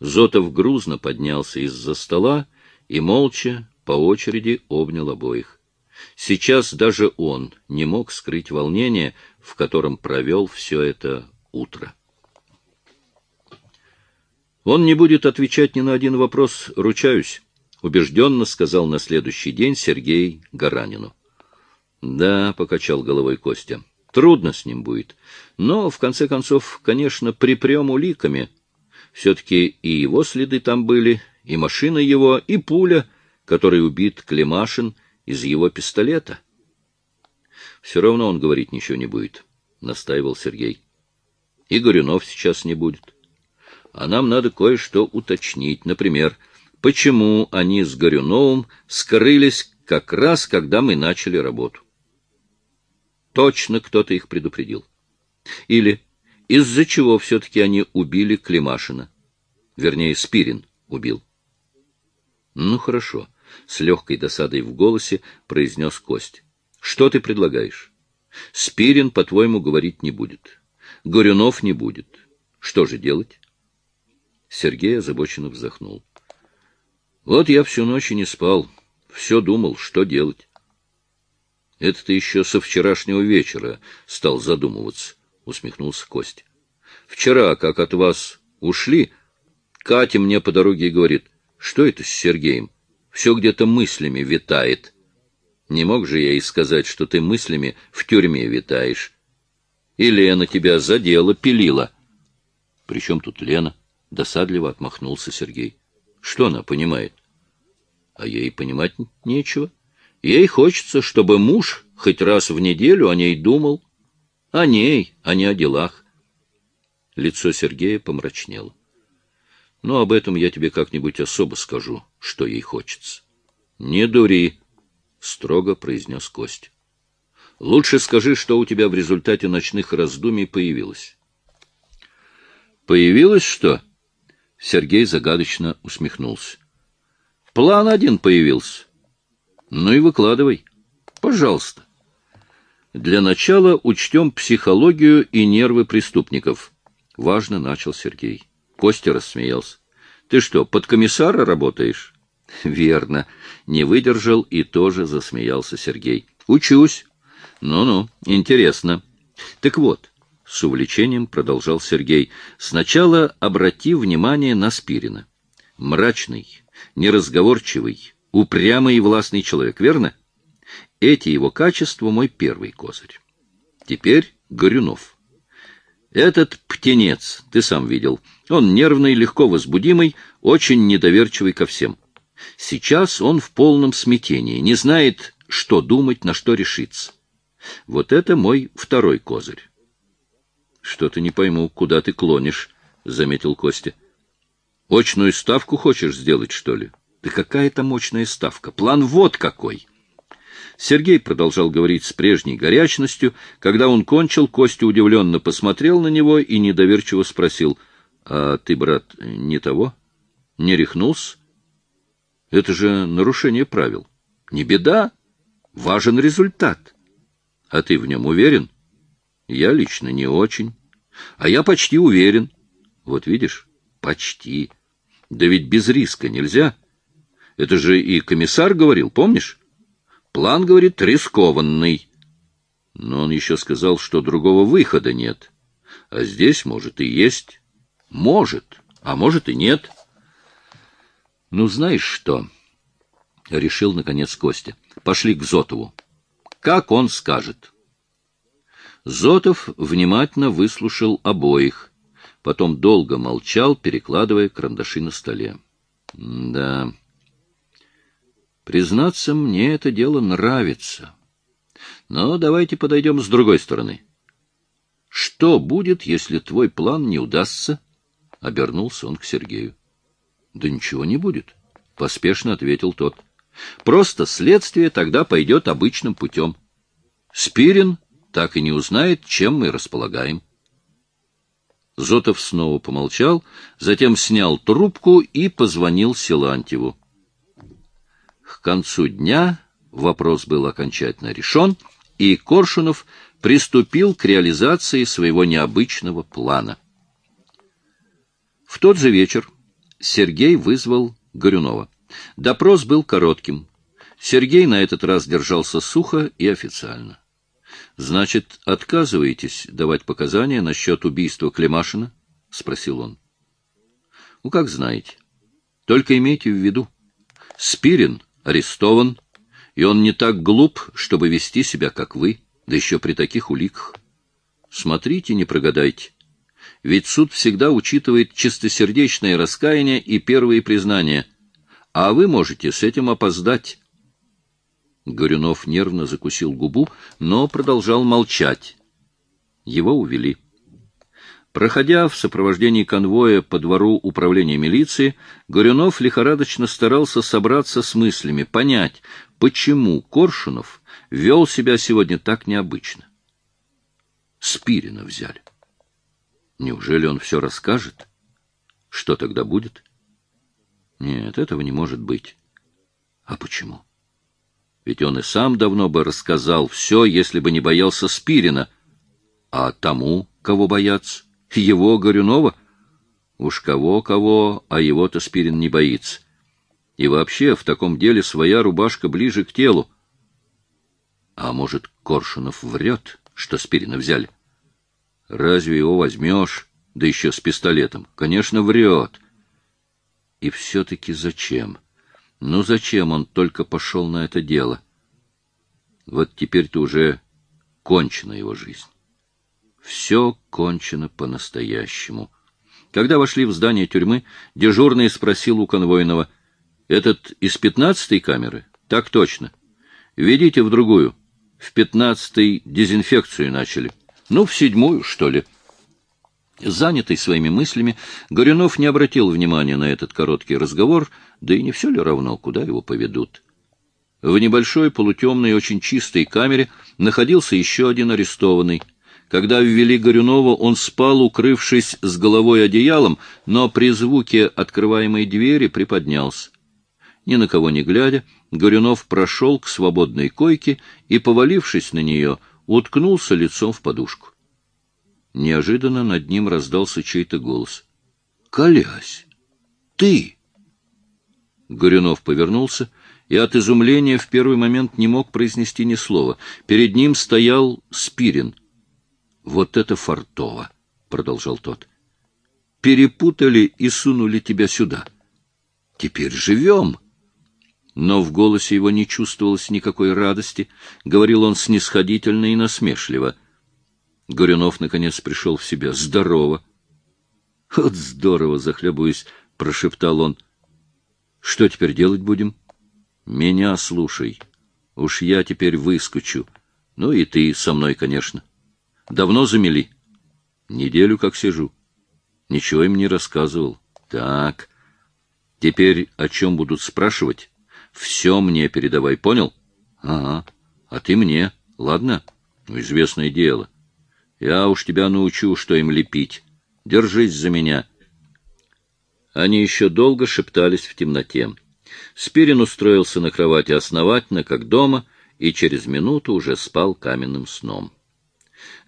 Зотов грузно поднялся из-за стола и молча по очереди обнял обоих. Сейчас даже он не мог скрыть волнение, в котором провел все это утро. Он не будет отвечать ни на один вопрос, ручаюсь, — убежденно сказал на следующий день Сергей Гаранину. — Да, — покачал головой Костя, — трудно с ним будет. Но, в конце концов, конечно, припрем уликами. Все-таки и его следы там были, и машина его, и пуля, которой убит Климашин из его пистолета. — Все равно он говорить ничего не будет, — настаивал Сергей. — И Горюнов сейчас не будет. А нам надо кое-что уточнить. Например, почему они с Горюновым скрылись как раз, когда мы начали работу. Точно кто-то их предупредил. Или из-за чего все-таки они убили Климашина? Вернее, Спирин убил. Ну, хорошо, — с легкой досадой в голосе произнес Кость. Что ты предлагаешь? Спирин, по-твоему, говорить не будет. Горюнов не будет. Что же делать? Сергей озабоченно вздохнул. Вот я всю ночь и не спал. Все думал, что делать. Это ты еще со вчерашнего вечера стал задумываться, — усмехнулся Кость. Вчера, как от вас ушли, Катя мне по дороге говорит, что это с Сергеем? Все где-то мыслями витает. Не мог же я и сказать, что ты мыслями в тюрьме витаешь. И Лена тебя задела, пилила. Причем тут Лена? Досадливо отмахнулся Сергей. Что она понимает? А ей понимать нечего. Ей хочется, чтобы муж хоть раз в неделю о ней думал. О ней, а не о делах. Лицо Сергея помрачнело. Но ну, об этом я тебе как-нибудь особо скажу, что ей хочется. — Не дури, — строго произнес Кость. — Лучше скажи, что у тебя в результате ночных раздумий появилось. — Появилось что? — Сергей загадочно усмехнулся. — План один появился. — Ну и выкладывай. Пожалуйста. Для начала учтем психологию и нервы преступников. Важно начал Сергей. Костя рассмеялся. — Ты что, под комиссара работаешь? — Верно. Не выдержал и тоже засмеялся Сергей. — Учусь. Ну-ну, интересно. Так вот, с увлечением продолжал Сергей, сначала обрати внимание на Спирина. Мрачный, неразговорчивый, упрямый и властный человек, верно? Эти его качества мой первый козырь. Теперь Горюнов. Этот птенец, ты сам видел, он нервный, легко возбудимый, очень недоверчивый ко всем. Сейчас он в полном смятении, не знает, что думать, на что решиться. Вот это мой второй козырь. — Что-то не пойму, куда ты клонишь, — заметил Костя. — Очную ставку хочешь сделать, что ли? Да какая там мощная ставка? План вот какой! — Сергей продолжал говорить с прежней горячностью. Когда он кончил, Костя удивленно посмотрел на него и недоверчиво спросил, «А ты, брат, не того? Не рехнулся? Это же нарушение правил. Не беда, важен результат. А ты в нем уверен? Я лично не очень. А я почти уверен. Вот видишь, почти. Да ведь без риска нельзя. Это же и комиссар говорил, помнишь? План, говорит, рискованный. Но он еще сказал, что другого выхода нет. А здесь, может, и есть. Может, а может и нет. Ну, знаешь что? — решил, наконец, Костя. Пошли к Зотову. Как он скажет. Зотов внимательно выслушал обоих. Потом долго молчал, перекладывая карандаши на столе. — Да... Признаться, мне это дело нравится. Но давайте подойдем с другой стороны. Что будет, если твой план не удастся? Обернулся он к Сергею. Да ничего не будет, поспешно ответил тот. Просто следствие тогда пойдет обычным путем. Спирин так и не узнает, чем мы располагаем. Зотов снова помолчал, затем снял трубку и позвонил Силантьеву. К концу дня вопрос был окончательно решен, и Коршунов приступил к реализации своего необычного плана. В тот же вечер Сергей вызвал Горюнова. Допрос был коротким. Сергей на этот раз держался сухо и официально. — Значит, отказываетесь давать показания насчет убийства Климашина? — спросил он. — Ну, как знаете. Только имейте в виду. Спирин арестован, и он не так глуп, чтобы вести себя, как вы, да еще при таких уликах. Смотрите, не прогадайте. Ведь суд всегда учитывает чистосердечное раскаяние и первые признания, а вы можете с этим опоздать. Горюнов нервно закусил губу, но продолжал молчать. Его увели. Проходя в сопровождении конвоя по двору управления милиции, Горюнов лихорадочно старался собраться с мыслями, понять, почему Коршунов вел себя сегодня так необычно. Спирина взяли. Неужели он все расскажет? Что тогда будет? Нет, этого не может быть. А почему? Ведь он и сам давно бы рассказал все, если бы не боялся Спирина. А тому, кого бояться? Его, Горюнова? Уж кого-кого, а его-то Спирин не боится. И вообще, в таком деле своя рубашка ближе к телу. А может, Коршунов врет, что Спирина взяли? Разве его возьмешь, да еще с пистолетом? Конечно, врет. И все-таки зачем? Ну зачем он только пошел на это дело? Вот теперь-то уже кончена его жизнь. Все кончено по-настоящему. Когда вошли в здание тюрьмы, дежурный спросил у конвойного, «Этот из пятнадцатой камеры?» «Так точно. Ведите в другую. В пятнадцатой дезинфекцию начали». Ну, в седьмую, что ли. Занятый своими мыслями, Горюнов не обратил внимания на этот короткий разговор, да и не все ли равно, куда его поведут. В небольшой полутемной, очень чистой камере находился еще один арестованный. Когда ввели Горюнова, он спал, укрывшись с головой одеялом, но при звуке открываемой двери приподнялся. Ни на кого не глядя, Горюнов прошел к свободной койке и, повалившись на нее, уткнулся лицом в подушку. Неожиданно над ним раздался чей-то голос. — Колясь! Ты! Горюнов повернулся и от изумления в первый момент не мог произнести ни слова. Перед ним стоял Спирин. — Вот это фартово! — продолжал тот. — Перепутали и сунули тебя сюда. Теперь живем! — но в голосе его не чувствовалось никакой радости, говорил он снисходительно и насмешливо. Горюнов, наконец, пришел в себя. «Здорово!» «Вот здорово!» — захлебываясь, прошептал он. «Что теперь делать будем?» «Меня слушай. Уж я теперь выскочу. Ну и ты со мной, конечно. Давно замели?» «Неделю как сижу. Ничего им не рассказывал. Так. Теперь о чем будут спрашивать?» Все мне передавай, понял? Ага. А ты мне, ладно? Ну, известное дело. Я уж тебя научу, что им лепить. Держись за меня. Они еще долго шептались в темноте. Спирин устроился на кровати основательно, как дома, и через минуту уже спал каменным сном.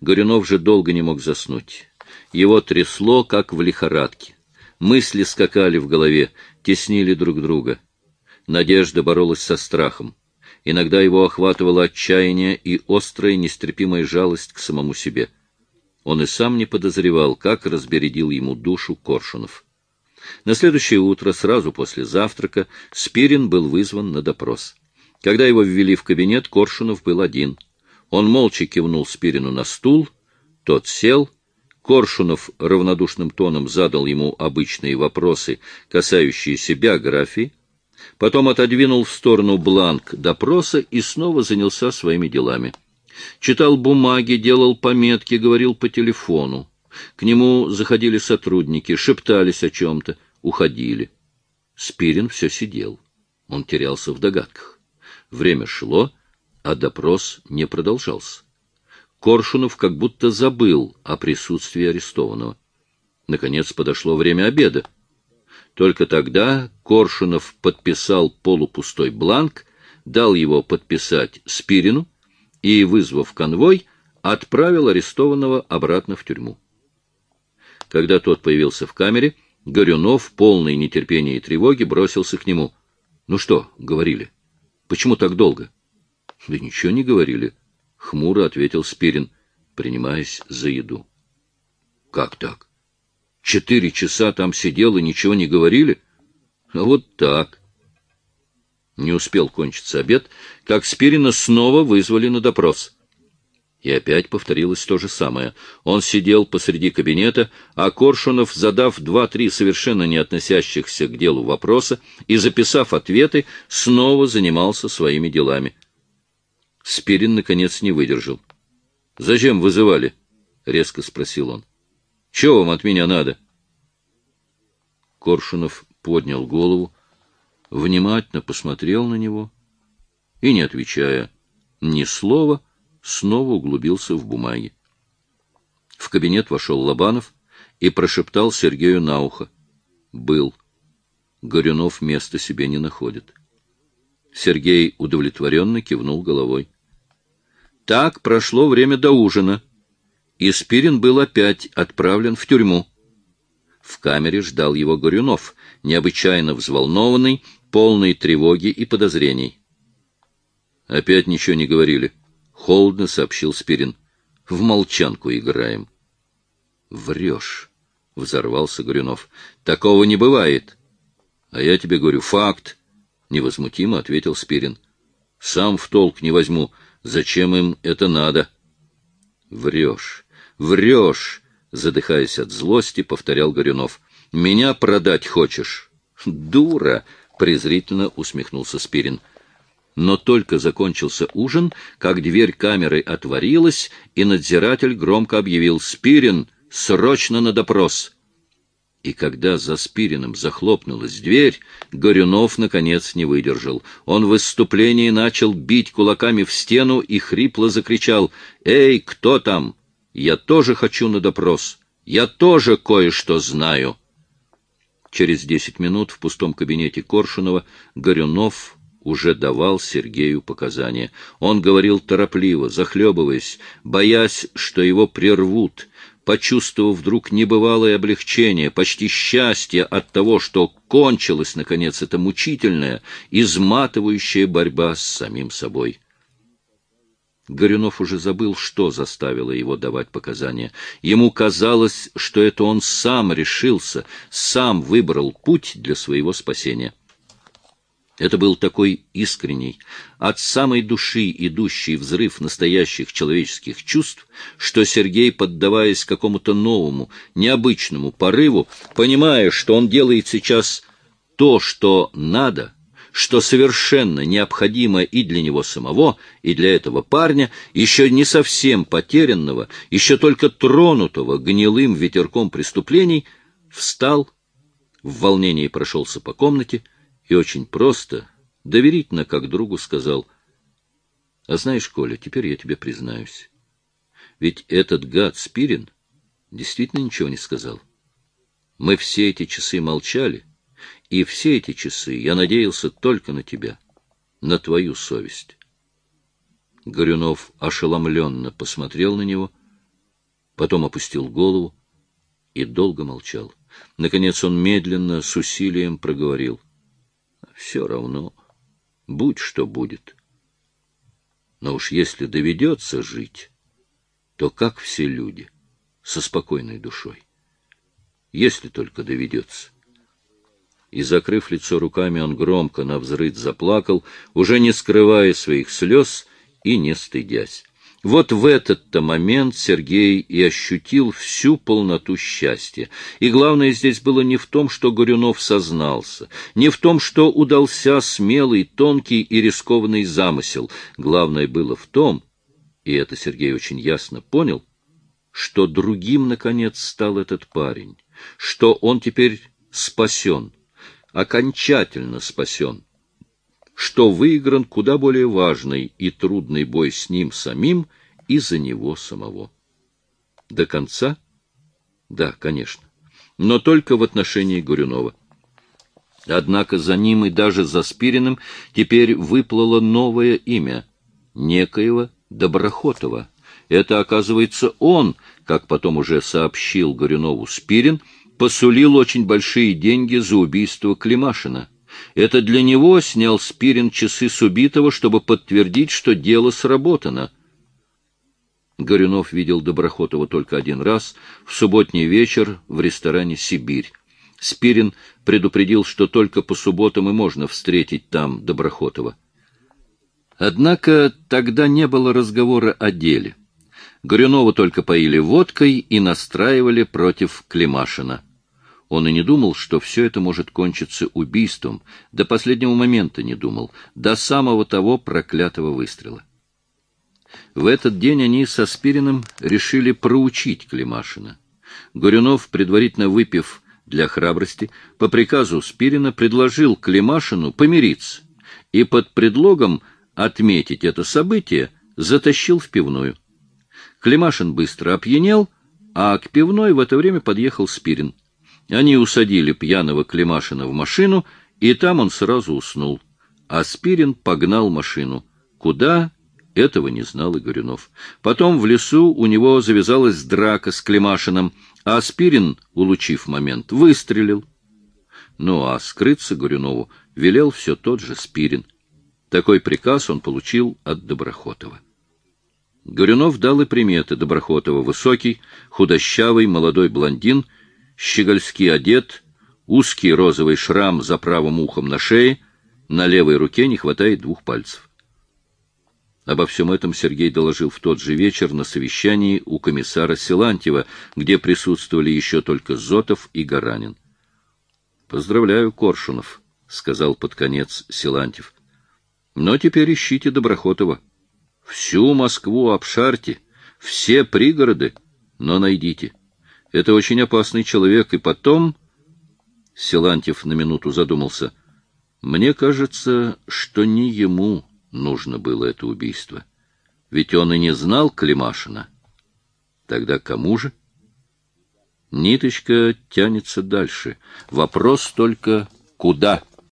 Горюнов же долго не мог заснуть. Его трясло, как в лихорадке. Мысли скакали в голове, теснили друг друга — Надежда боролась со страхом. Иногда его охватывало отчаяние и острая нестерпимая жалость к самому себе. Он и сам не подозревал, как разбередил ему душу Коршунов. На следующее утро, сразу после завтрака, Спирин был вызван на допрос. Когда его ввели в кабинет, Коршунов был один. Он молча кивнул Спирину на стул, тот сел. Коршунов равнодушным тоном задал ему обычные вопросы, касающиеся биографии, потом отодвинул в сторону бланк допроса и снова занялся своими делами. Читал бумаги, делал пометки, говорил по телефону. К нему заходили сотрудники, шептались о чем-то, уходили. Спирин все сидел. Он терялся в догадках. Время шло, а допрос не продолжался. Коршунов как будто забыл о присутствии арестованного. Наконец подошло время обеда. Только тогда Коршунов подписал полупустой бланк, дал его подписать Спирину и, вызвав конвой, отправил арестованного обратно в тюрьму. Когда тот появился в камере, Горюнов, полный нетерпения и тревоги, бросился к нему. — Ну что, — говорили. — Почему так долго? — Да ничего не говорили, — хмуро ответил Спирин, принимаясь за еду. — Как так? Четыре часа там сидел и ничего не говорили? А вот так. Не успел кончиться обед, как Спирина снова вызвали на допрос. И опять повторилось то же самое. Он сидел посреди кабинета, а Коршунов, задав два-три совершенно не относящихся к делу вопроса и записав ответы, снова занимался своими делами. Спирин, наконец, не выдержал. — Зачем вызывали? — резко спросил он. — Чего вам от меня надо? Коршунов поднял голову, внимательно посмотрел на него и, не отвечая ни слова, снова углубился в бумаги. В кабинет вошел Лобанов и прошептал Сергею на ухо. «Был. Горюнов места себе не находит». Сергей удовлетворенно кивнул головой. Так прошло время до ужина, и Спирин был опять отправлен в тюрьму. В камере ждал его Горюнов, необычайно взволнованный, полный тревоги и подозрений. Опять ничего не говорили. Холодно сообщил Спирин. В молчанку играем. Врешь, взорвался Горюнов. Такого не бывает. А я тебе говорю, факт. Невозмутимо ответил Спирин. Сам в толк не возьму. Зачем им это надо? Врешь, врешь, задыхаясь от злости, повторял Горюнов. Меня продать хочешь? Дура! презрительно усмехнулся Спирин. Но только закончился ужин, как дверь камеры отворилась, и надзиратель громко объявил «Спирин! Срочно на допрос!» И когда за Спириным захлопнулась дверь, Горюнов, наконец, не выдержал. Он в выступлении начал бить кулаками в стену и хрипло закричал «Эй, кто там? Я тоже хочу на допрос. Я тоже кое-что знаю». Через десять минут в пустом кабинете Коршунова Горюнов уже давал Сергею показания. Он говорил торопливо, захлебываясь, боясь, что его прервут, почувствовав вдруг небывалое облегчение, почти счастье от того, что кончилась, наконец, эта мучительная, изматывающая борьба с самим собой. Горюнов уже забыл, что заставило его давать показания. Ему казалось, что это он сам решился, сам выбрал путь для своего спасения. Это был такой искренний, от самой души идущий взрыв настоящих человеческих чувств, что Сергей, поддаваясь какому-то новому, необычному порыву, понимая, что он делает сейчас то, что надо — что совершенно необходимо и для него самого, и для этого парня, еще не совсем потерянного, еще только тронутого гнилым ветерком преступлений, встал, в волнении прошелся по комнате и очень просто, доверительно, как другу, сказал, «А знаешь, Коля, теперь я тебе признаюсь. Ведь этот гад Спирин действительно ничего не сказал. Мы все эти часы молчали, и все эти часы я надеялся только на тебя, на твою совесть. Горюнов ошеломленно посмотрел на него, потом опустил голову и долго молчал. Наконец он медленно, с усилием проговорил. — Все равно, будь что будет. Но уж если доведется жить, то как все люди, со спокойной душой. Если только доведется и, закрыв лицо руками, он громко навзрыд заплакал, уже не скрывая своих слез и не стыдясь. Вот в этот-то момент Сергей и ощутил всю полноту счастья. И главное здесь было не в том, что Горюнов сознался, не в том, что удался смелый, тонкий и рискованный замысел. Главное было в том, и это Сергей очень ясно понял, что другим, наконец, стал этот парень, что он теперь спасен, окончательно спасен, что выигран куда более важный и трудный бой с ним самим и за него самого. До конца? Да, конечно, но только в отношении Горюнова. Однако за ним и даже за Спириным теперь выплыло новое имя — некоего Доброхотова. Это, оказывается, он, как потом уже сообщил Горюнову Спирин, посулил очень большие деньги за убийство Климашина. Это для него снял Спирин часы с убитого, чтобы подтвердить, что дело сработано. Горюнов видел Доброхотова только один раз, в субботний вечер в ресторане «Сибирь». Спирин предупредил, что только по субботам и можно встретить там Доброхотова. Однако тогда не было разговора о деле. Горюнова только поили водкой и настраивали против Климашина. Он и не думал, что все это может кончиться убийством, до последнего момента не думал, до самого того проклятого выстрела. В этот день они со Спириным решили проучить Климашина. Горюнов, предварительно выпив для храбрости, по приказу Спирина предложил Климашину помириться и под предлогом отметить это событие затащил в пивную. Климашин быстро опьянел, а к пивной в это время подъехал Спирин. Они усадили пьяного Климашина в машину, и там он сразу уснул. А Спирин погнал машину. Куда? Этого не знал и Горюнов. Потом в лесу у него завязалась драка с Климашиным, а Спирин, улучив момент, выстрелил. Ну а скрыться Горюнову велел все тот же Спирин. Такой приказ он получил от Доброхотова. Горюнов дал и приметы Доброхотова. Высокий, худощавый, молодой блондин, щегольски одет, узкий розовый шрам за правым ухом на шее, на левой руке не хватает двух пальцев. Обо всем этом Сергей доложил в тот же вечер на совещании у комиссара Силантьева, где присутствовали еще только Зотов и Гаранин. — Поздравляю, Коршунов, — сказал под конец Силантьев. — Но теперь ищите Доброхотова. Всю Москву обшарьте, все пригороды, но найдите. Это очень опасный человек, и потом... Силантьев на минуту задумался. Мне кажется, что не ему нужно было это убийство. Ведь он и не знал Климашина. Тогда кому же? Ниточка тянется дальше. Вопрос только куда?